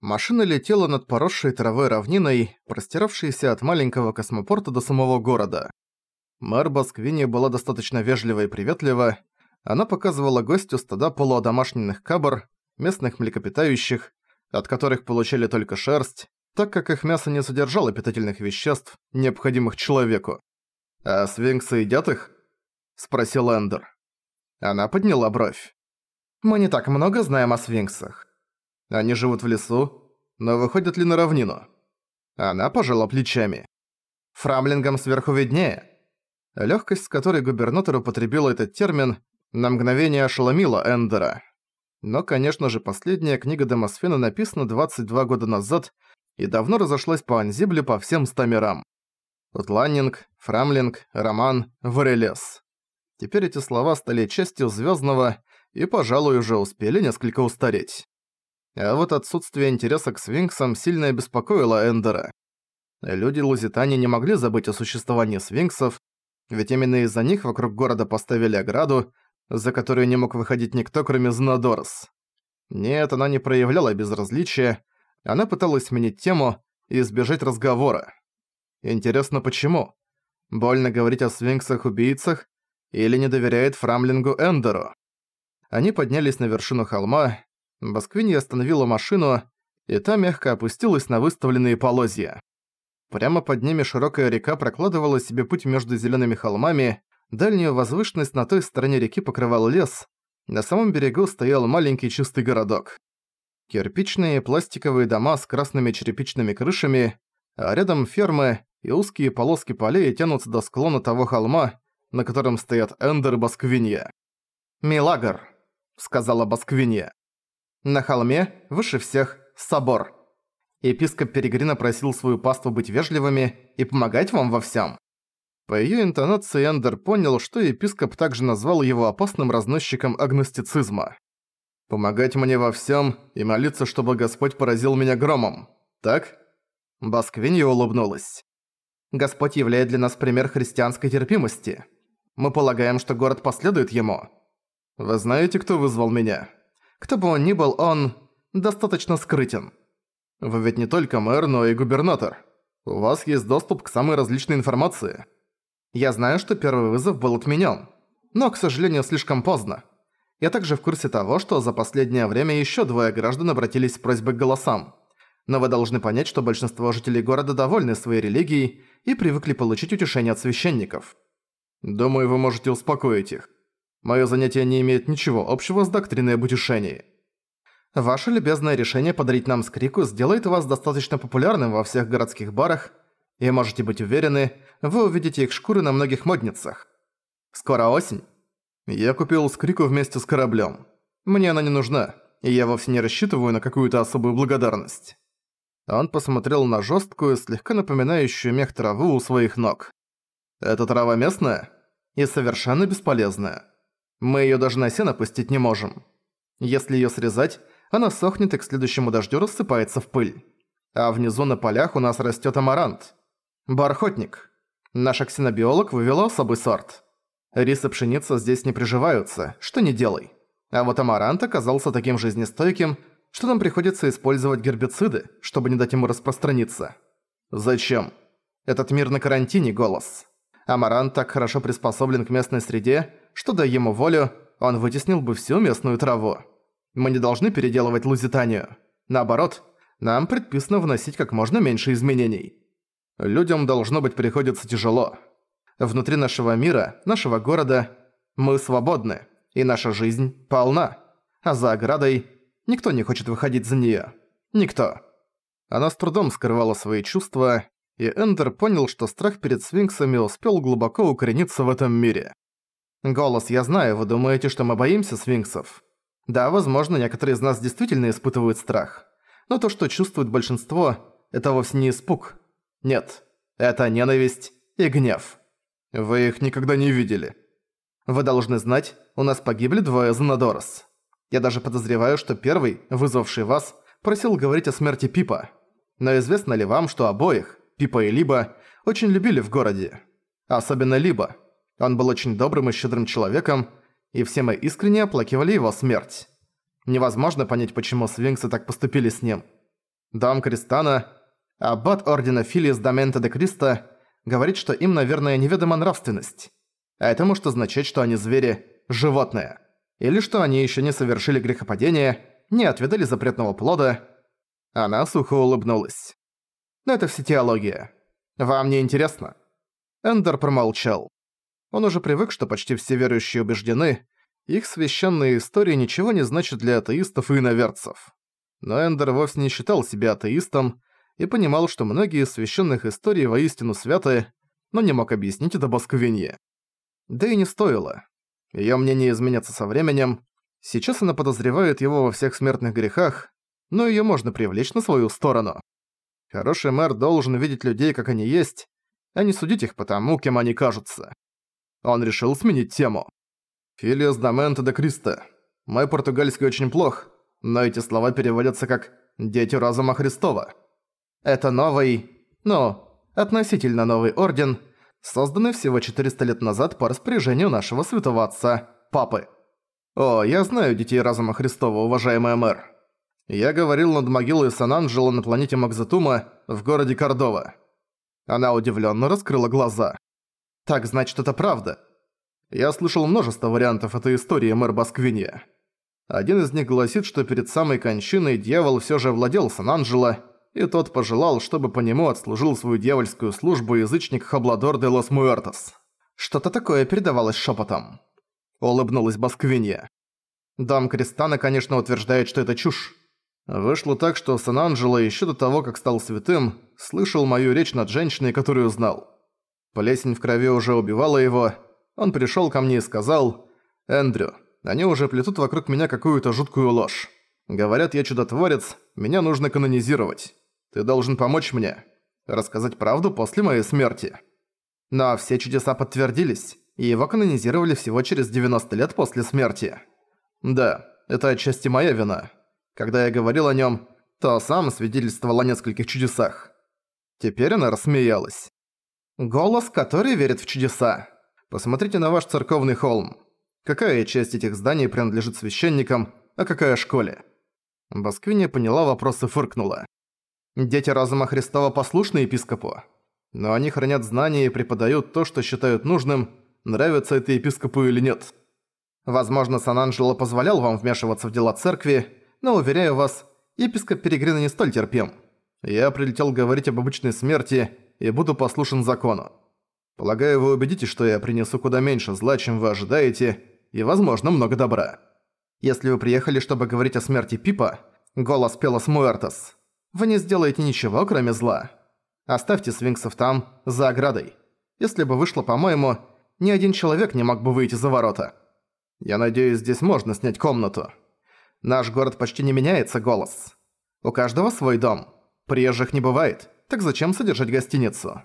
Машина летела над поросшей травой равниной, простиравшейся от маленького космопорта до самого города. Мэр Басквини была достаточно вежлива и приветлива. Она показывала гостю стада полуодомашненных кабр, местных млекопитающих, от которых получали только шерсть, так как их мясо не содержало питательных веществ, необходимых человеку. «А свинксы едят их?» – спросил Эндер. Она подняла бровь. «Мы не так много знаем о свинксах. Они живут в лесу, но выходят ли на равнину?» Она пожала плечами. «Фрамлингам сверху виднее». Лёгкость, с которой губернатор употребил этот термин, на мгновение ошеломила Эндера. Но, конечно же, последняя книга Демосфена написана 22 года назад и давно разошлась по Анзибле по всем ста мирам. Утланнинг, Фрамлинг, Роман, Варелес. Теперь эти слова стали частью звездного и, пожалуй, уже успели несколько устареть. А вот отсутствие интереса к свинксам сильно обеспокоило Эндера. Люди Лузитани не могли забыть о существовании свинксов, ведь именно из-за них вокруг города поставили ограду, за которую не мог выходить никто, кроме Знадорс. Нет, она не проявляла безразличия, она пыталась сменить тему и избежать разговора. Интересно, почему? Больно говорить о свинксах-убийцах или не доверяет Фрамлингу Эндеру? Они поднялись на вершину холма, Басквини остановила машину, и та мягко опустилась на выставленные полозья. Прямо под ними широкая река прокладывала себе путь между зелеными холмами, дальнюю возвышенность на той стороне реки покрывал лес, на самом берегу стоял маленький чистый городок. Кирпичные пластиковые дома с красными черепичными крышами, а рядом фермы и узкие полоски полей тянутся до склона того холма, на котором стоят Эндер Басквинья. «Милагр», — сказала Басквинья. На холме, выше всех, собор. Епископ Перегрина просил свою паству быть вежливыми и помогать вам во всем. По ее интонации Эндер понял, что епископ также назвал его опасным разносчиком агностицизма. «Помогать мне во всем и молиться, чтобы Господь поразил меня громом. Так?» Басквинья улыбнулась. «Господь являет для нас пример христианской терпимости. Мы полагаем, что город последует ему. Вы знаете, кто вызвал меня?» Кто бы он ни был, он достаточно скрытен. Вы ведь не только мэр, но и губернатор. У вас есть доступ к самой различной информации. Я знаю, что первый вызов был отменен, но, к сожалению, слишком поздно. Я также в курсе того, что за последнее время еще двое граждан обратились с просьбой к голосам. Но вы должны понять, что большинство жителей города довольны своей религией и привыкли получить утешение от священников. Думаю, вы можете успокоить их. Моё занятие не имеет ничего общего с доктриной об утешении. Ваше любезное решение подарить нам скрику сделает вас достаточно популярным во всех городских барах, и можете быть уверены, вы увидите их шкуры на многих модницах. Скоро осень. Я купил скрику вместе с кораблем. Мне она не нужна, и я вовсе не рассчитываю на какую-то особую благодарность. Он посмотрел на жесткую, слегка напоминающую мех траву у своих ног. «Эта трава местная?» «И совершенно бесполезная. Мы её даже на сено пустить не можем. Если её срезать, она сохнет и к следующему дождю рассыпается в пыль. А внизу на полях у нас растёт амарант. Бархотник. Наш аксинобиолог вывел особый сорт. Рис и пшеница здесь не приживаются, что не делай. А вот амарант оказался таким жизнестойким, что нам приходится использовать гербициды, чтобы не дать ему распространиться. Зачем? Этот мир на карантине, голос. Амарант так хорошо приспособлен к местной среде, что дай ему волю, он вытеснил бы всю местную траву. Мы не должны переделывать Лузитанию. Наоборот, нам предписано вносить как можно меньше изменений. Людям должно быть приходится тяжело. Внутри нашего мира, нашего города, мы свободны, и наша жизнь полна. А за оградой никто не хочет выходить за неё. Никто. Она с трудом скрывала свои чувства, и Эндер понял, что страх перед свинксами успел глубоко укорениться в этом мире. «Голос, я знаю, вы думаете, что мы боимся свинксов. Да, возможно, некоторые из нас действительно испытывают страх. Но то, что чувствует большинство, это вовсе не испуг. Нет, это ненависть и гнев. Вы их никогда не видели. Вы должны знать, у нас погибли двое Занадорос. Я даже подозреваю, что первый, вызвавший вас, просил говорить о смерти Пипа. Но известно ли вам, что обоих, Пипа и Либо, очень любили в городе? Особенно Либо – он был очень добрым и щедрым человеком, и все мы искренне оплакивали его смерть. Невозможно понять, почему свинксы так поступили с ним. Дам Кристана, аббат Ордена Филис Дамента де Криста, говорит, что им, наверное, неведома нравственность. А это может означать, что они звери, животные. Или что они еще не совершили грехопадение, не отведали запретного плода. Она сухо улыбнулась. Но это все теология. Вам не интересно? Эндер промолчал. Он уже привык, что почти все верующие убеждены, их священные истории ничего не значат для атеистов и иноверцев. Но Эндер вовсе не считал себя атеистом и понимал, что многие из священных историй воистину святы, но не мог объяснить это Басквинье. Да и не стоило. Её мнение изменится со временем. Сейчас она подозревает его во всех смертных грехах, но её можно привлечь на свою сторону. Хороший мэр должен видеть людей, как они есть, а не судить их потому, кем они кажутся. Он решил сменить тему. «Филиос дамента де Криста. Мой португальский очень плох, но эти слова переводятся как «дети разума Христова». Это новый, ну, относительно новый орден, созданный всего 400 лет назад по распоряжению нашего святого отца, Папы. О, я знаю детей разума Христова, уважаемый мэр. Я говорил над могилой Сан-Анджело на планете Макзатума в городе Кордова. Она удивленно раскрыла глаза. Так значит, это правда. Я слышал множество вариантов этой истории, мэр Басквинья. Один из них гласит, что перед самой кончиной дьявол все же владел Сан-Анджело, и тот пожелал, чтобы по нему отслужил свою дьявольскую службу язычник Хабладор де лос Муэртос. Что-то такое передавалось шепотом. Улыбнулась Басквинья. Дам Кристана, конечно, утверждает, что это чушь. Вышло так, что Сан-Анджело еще до того, как стал святым, слышал мою речь над женщиной, которую знал. Плесень в крови уже убивала его. Он пришел ко мне и сказал, «Эндрю, они уже плетут вокруг меня какую-то жуткую ложь. Говорят, я чудотворец, меня нужно канонизировать. Ты должен помочь мне. Рассказать правду после моей смерти. Но все чудеса подтвердились, и его канонизировали всего через 90 лет после смерти. Да, это отчасти моя вина. Когда я говорил о нем, то сам свидетельствовал о нескольких чудесах. Теперь она рассмеялась. Голос, который верит в чудеса. Посмотрите на ваш церковный холм. Какая часть этих зданий принадлежит священникам, а какая школе? Басквиния поняла вопрос и фыркнула. Дети разума Христова послушны епископу, но они хранят знания и преподают то, что считают нужным, нравится это епископу или нет. Возможно, Сан-Анджело позволял вам вмешиваться в дела церкви, но, уверяю вас, епископ Перегрина не столь терпим. Я прилетел говорить об обычной смерти и буду послушен закону. Полагаю, вы убедитесь, что я принесу куда меньше зла, чем вы ожидаете, и, возможно, много добра. Если вы приехали, чтобы говорить о смерти Пипа, голос Пелос Муэртос, вы не сделаете ничего, кроме зла. Оставьте свинксов там, за оградой. Если бы вышло по-моему, ни один человек не мог бы выйти за ворота. Я надеюсь, здесь можно снять комнату. Наш город почти не меняется, голос. У каждого свой дом. Приезжих не бывает, так зачем содержать гостиницу?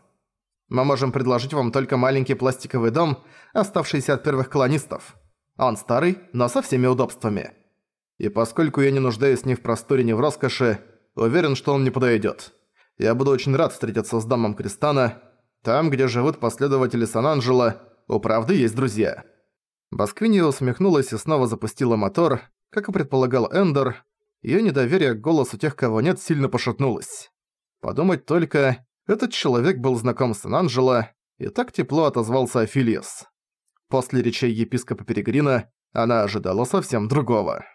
Мы можем предложить вам только маленький пластиковый дом, оставшийся от первых колонистов. Он старый, но со всеми удобствами. И поскольку я не нуждаюсь ни в просторе, ни в роскоши, уверен, что он не подойдет. Я буду очень рад встретиться с Дамом Кристана. Там, где живут последователи Сан-Анджело, у правды есть друзья». Басквиния усмехнулась и снова запустила мотор. Как и предполагал Эндер, её недоверие к голосу тех, кого нет, сильно пошатнулось. Подумать только, этот человек был знаком с Сан-Анджело и так тепло отозвался Афилиес. После речей епископа Перегрина она ожидала совсем другого.